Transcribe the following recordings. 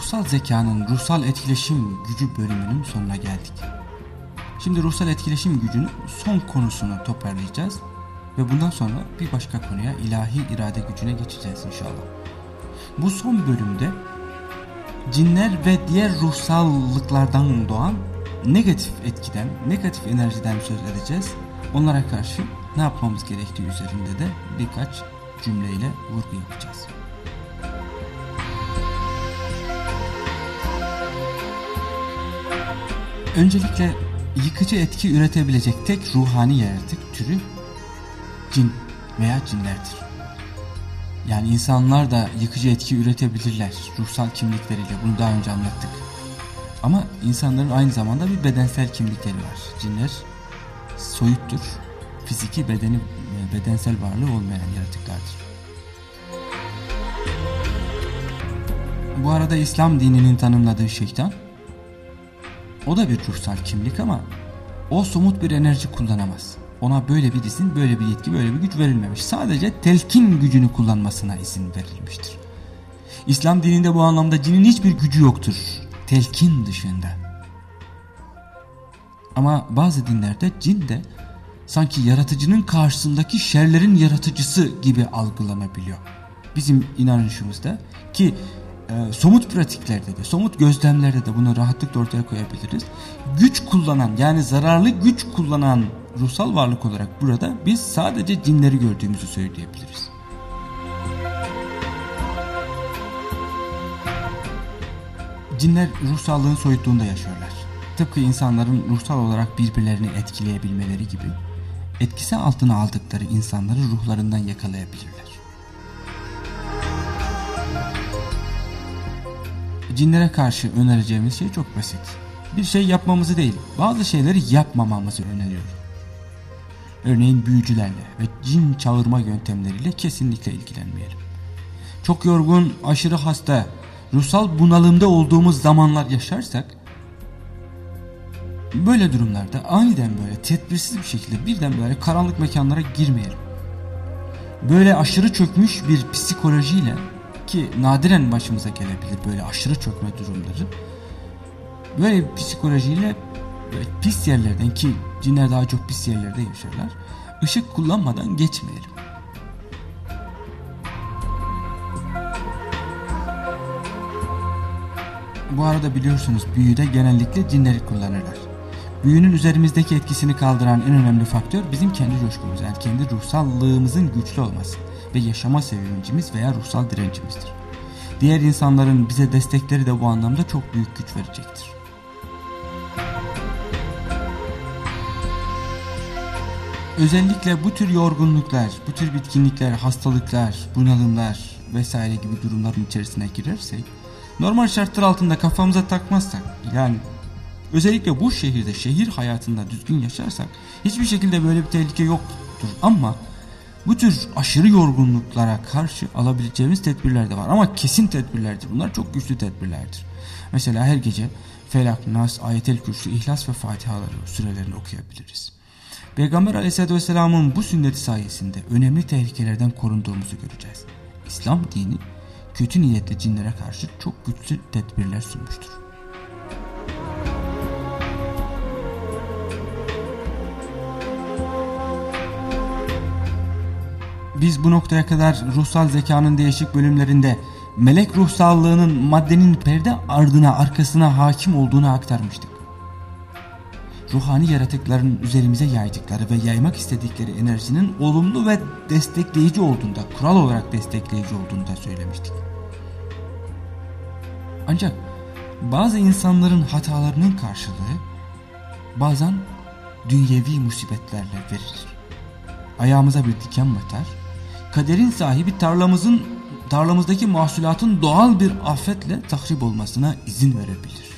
ruhsal zekanın ruhsal etkileşim gücü bölümünün sonuna geldik. Şimdi ruhsal etkileşim gücünün son konusunu toparlayacağız ve bundan sonra bir başka konuya ilahi irade gücüne geçeceğiz inşallah. Bu son bölümde cinler ve diğer ruhsallıklardan doğan negatif etkiden, negatif enerjiden söz edeceğiz. Onlara karşı ne yapmamız gerektiği üzerinde de birkaç cümleyle vurgu yapacağız. Öncelikle yıkıcı etki üretebilecek tek ruhani yaratık türü cin veya cinlerdir. Yani insanlar da yıkıcı etki üretebilirler ruhsal kimlikleriyle bunu daha önce anlattık. Ama insanların aynı zamanda bir bedensel kimlikleri var. Cinler soyuttur. Fiziki bedeni bedensel varlığı olmayan yaratıklardır. Bu arada İslam dininin tanımladığı şeytan o da bir ruhsal kimlik ama o somut bir enerji kullanamaz. Ona böyle bir izin, böyle bir yetki, böyle bir güç verilmemiş. Sadece telkin gücünü kullanmasına izin verilmiştir. İslam dininde bu anlamda cinin hiçbir gücü yoktur. Telkin dışında. Ama bazı dinlerde cin de sanki yaratıcının karşısındaki şerlerin yaratıcısı gibi algılanabiliyor. Bizim inanışımızda ki e, somut pratiklerde de, somut gözlemlerde de bunu rahatlıkla ortaya koyabiliriz. Güç kullanan yani zararlı güç kullanan ruhsal varlık olarak burada biz sadece cinleri gördüğümüzü söyleyebiliriz. Cinler ruhsallığın soyutluğunda yaşıyorlar. Tıpkı insanların ruhsal olarak birbirlerini etkileyebilmeleri gibi etkisi altına aldıkları insanları ruhlarından yakalayabilirler. Cinlere karşı önereceğimiz şey çok basit. Bir şey yapmamızı değil, bazı şeyleri yapmamamızı öneriyor. Örneğin büyücülerle ve cin çağırma yöntemleriyle kesinlikle ilgilenmeyelim. Çok yorgun, aşırı hasta, ruhsal bunalımda olduğumuz zamanlar yaşarsak böyle durumlarda aniden böyle tedbirsiz bir şekilde birden böyle karanlık mekanlara girmeyelim. Böyle aşırı çökmüş bir psikolojiyle ki nadiren başımıza gelebilir böyle aşırı çökme durumları. Böyle psikolojiyle pis yerlerden ki cinler daha çok pis yerlerde yaşarlar. Işık kullanmadan geçmeyelim. Bu arada biliyorsunuz büyüde genellikle cinleri kullanırlar. Büyünün üzerimizdeki etkisini kaldıran en önemli faktör bizim kendi coşkumuz yani kendi ruhsallığımızın güçlü olması ve yaşama sevincimiz veya ruhsal direncimizdir. Diğer insanların bize destekleri de bu anlamda çok büyük güç verecektir. Özellikle bu tür yorgunluklar, bu tür bitkinlikler, hastalıklar, bunalımlar vesaire gibi durumların içerisine girersek normal şartlar altında kafamıza takmazsak yani özellikle bu şehirde şehir hayatında düzgün yaşarsak hiçbir şekilde böyle bir tehlike yoktur ama bu tür aşırı yorgunluklara karşı alabileceğimiz tedbirler de var ama kesin tedbirlerdir. Bunlar çok güçlü tedbirlerdir. Mesela her gece Felak, Nas, Ayetel Kürsü, İhlas ve Fatihaları sürelerini okuyabiliriz. Peygamber aleyhissalatü vesselamın bu sünneti sayesinde önemli tehlikelerden korunduğumuzu göreceğiz. İslam dini kötü niyetli cinlere karşı çok güçlü tedbirler sunmuştur. Biz bu noktaya kadar ruhsal zekanın değişik bölümlerinde melek ruhsallığının maddenin perde ardına arkasına hakim olduğunu aktarmıştık. Ruhani yaratıkların üzerimize yaydıkları ve yaymak istedikleri enerjinin olumlu ve destekleyici olduğunda, kural olarak destekleyici olduğunda söylemiştik. Ancak bazı insanların hatalarının karşılığı bazen dünyevi musibetlerle verilir. Ayağımıza bir diken batar, kaderin sahibi tarlamızın tarlamızdaki mahsulatın doğal bir afetle tahrip olmasına izin verebilir.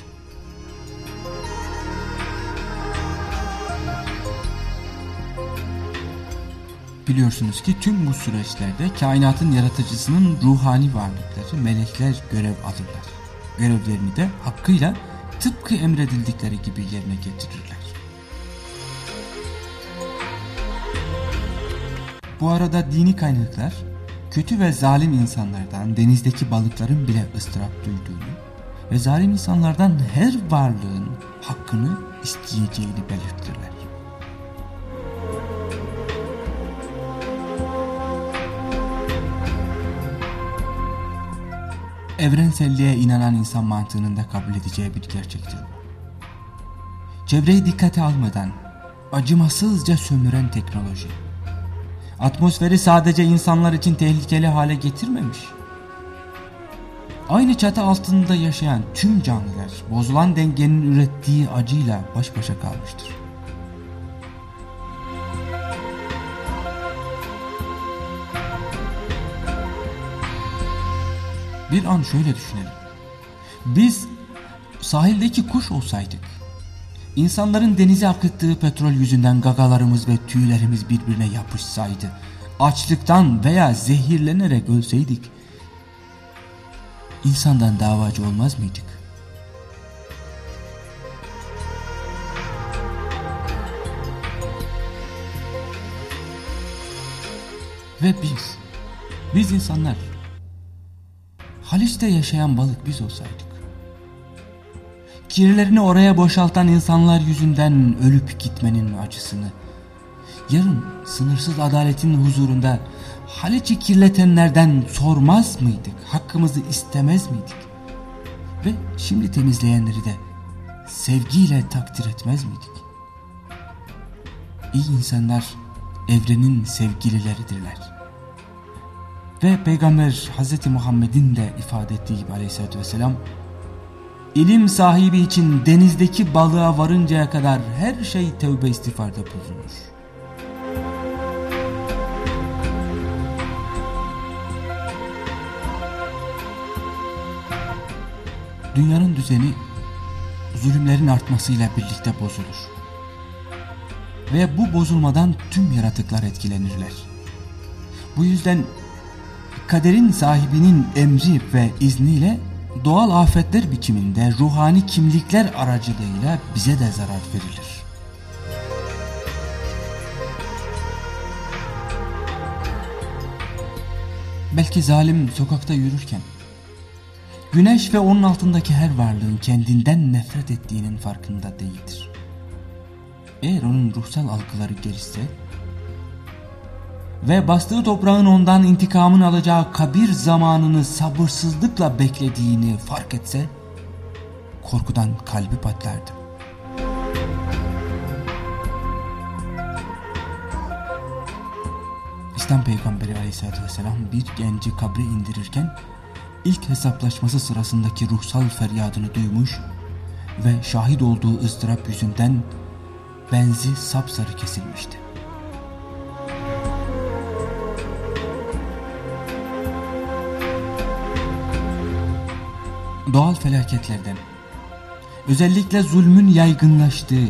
Biliyorsunuz ki tüm bu süreçlerde kainatın yaratıcısının ruhani varlıkları melekler görev alırlar. Görevlerini de hakkıyla tıpkı emredildikleri gibi yerine getirirler. Bu arada dini kaynaklar kötü ve zalim insanlardan denizdeki balıkların bile ıstırap duyduğunu ve zalim insanlardan her varlığın hakkını isteyeceğini belirtirler. Evrenselliğe inanan insan mantığının da kabul edeceği bir gerçektir Çevreyi dikkate almadan acımasızca sömüren teknoloji. Atmosferi sadece insanlar için tehlikeli hale getirmemiş. Aynı çatı altında yaşayan tüm canlılar bozulan dengenin ürettiği acıyla baş başa kalmıştır. Bir an şöyle düşünelim. Biz sahildeki kuş olsaydık, insanların denize akıttığı petrol yüzünden gagalarımız ve tüylerimiz birbirine yapışsaydı, açlıktan veya zehirlenerek ölseydik, insandan davacı olmaz mıydık? Ve biz, biz insanlar, Haliç'te yaşayan balık biz olsaydık, kirlerini oraya boşaltan insanlar yüzünden ölüp gitmenin acısını, yarın sınırsız adaletin huzurunda Haliç'i kirletenlerden sormaz mıydık? Hakkımızı istemez miydik? Ve şimdi temizleyenleri de sevgiyle takdir etmez miydik? İyi insanlar evrenin sevgilileridirler. Ve Peygamber Hz. Muhammed'in de ifade ettiği gibi aleyhissalatü vesselam İlim sahibi için denizdeki balığa varıncaya kadar her şey tövbe istiğfarda bulunur. dünyanın düzeni zulümlerin artmasıyla birlikte bozulur. Ve bu bozulmadan tüm yaratıklar etkilenirler. Bu yüzden kaderin sahibinin emri ve izniyle doğal afetler biçiminde ruhani kimlikler aracılığıyla bize de zarar verilir. Belki zalim sokakta yürürken Güneş ve onun altındaki her varlığın kendinden nefret ettiğinin farkında değildir. Eğer onun ruhsal algıları gelişse ve bastığı toprağın ondan intikamını alacağı kabir zamanını sabırsızlıkla beklediğini fark etse korkudan kalbi patlardı. İslam peygamberi aleyhissalatü vesselam bir genci kabre indirirken ilk hesaplaşması sırasındaki ruhsal feryadını duymuş ve şahit olduğu ızdırap yüzünden benzi sapsarı kesilmişti. Doğal felaketlerden, özellikle zulmün yaygınlaştığı,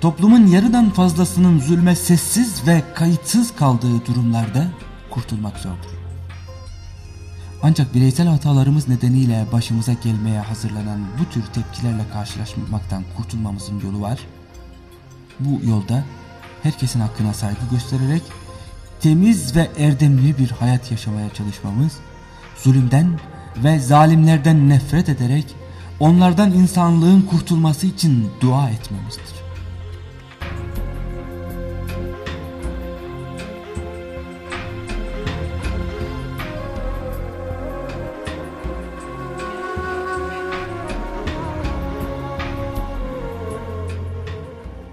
toplumun yarıdan fazlasının zulme sessiz ve kayıtsız kaldığı durumlarda kurtulmak zordur. Ancak bireysel hatalarımız nedeniyle başımıza gelmeye hazırlanan bu tür tepkilerle karşılaşmaktan kurtulmamızın yolu var. Bu yolda herkesin hakkına saygı göstererek temiz ve erdemli bir hayat yaşamaya çalışmamız, zulümden ve zalimlerden nefret ederek onlardan insanlığın kurtulması için dua etmemizdir.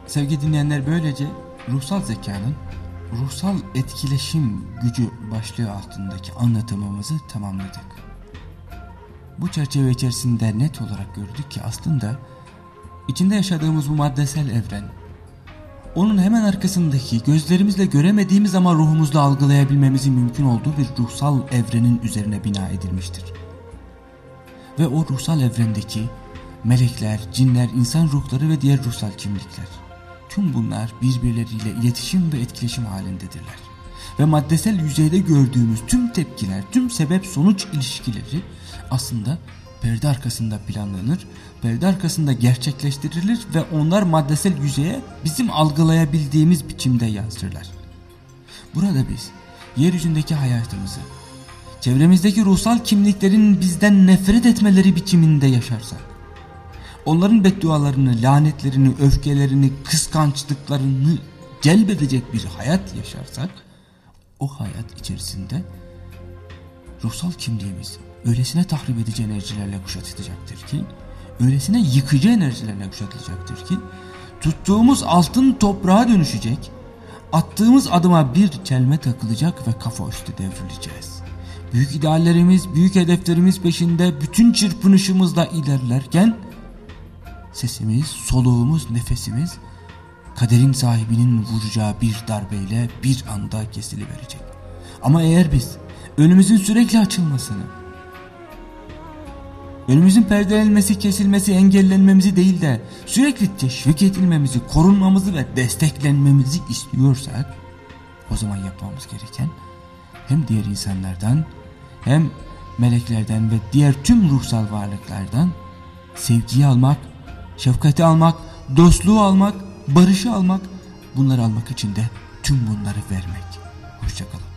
Sevgili dinleyenler böylece ruhsal zekanın ruhsal etkileşim gücü başlığı altındaki anlatımımızı tamamladık. Bu çerçeve içerisinde net olarak gördük ki aslında içinde yaşadığımız bu maddesel evren onun hemen arkasındaki gözlerimizle göremediğimiz ama ruhumuzla algılayabilmemizin mümkün olduğu bir ruhsal evrenin üzerine bina edilmiştir. Ve o ruhsal evrendeki melekler, cinler, insan ruhları ve diğer ruhsal kimlikler Tüm bunlar birbirleriyle iletişim ve etkileşim halindedirler. Ve maddesel yüzeyde gördüğümüz tüm tepkiler, tüm sebep sonuç ilişkileri aslında perde arkasında planlanır, perde arkasında gerçekleştirilir ve onlar maddesel yüzeye bizim algılayabildiğimiz biçimde yansırlar. Burada biz yeryüzündeki hayatımızı çevremizdeki ruhsal kimliklerin bizden nefret etmeleri biçiminde yaşarsak, onların beddualarını, lanetlerini, öfkelerini, kıskançlıklarını celbedecek bir hayat yaşarsak, o hayat içerisinde ruhsal kimliğimiz öylesine tahrip edici enerjilerle kuşatılacaktır ki, öylesine yıkıcı enerjilerle kuşatılacaktır ki, tuttuğumuz altın toprağa dönüşecek, attığımız adıma bir çelme takılacak ve kafa üstü devrileceğiz. Büyük ideallerimiz, büyük hedeflerimiz peşinde bütün çırpınışımızla ilerlerken, sesimiz, soluğumuz, nefesimiz, kaderin sahibinin vuracağı bir darbeyle bir anda kesiliverecek. Ama eğer biz önümüzün sürekli açılmasını, önümüzün perdelenmesi, kesilmesi, engellenmemizi değil de sürekli teşvik edilmemizi, korunmamızı ve desteklenmemizi istiyorsak, o zaman yapmamız gereken hem diğer insanlardan hem meleklerden ve diğer tüm ruhsal varlıklardan sevgiyi almak, şefkati almak, dostluğu almak, barışı almak, bunları almak için de tüm bunları vermek. Hoşçakalın.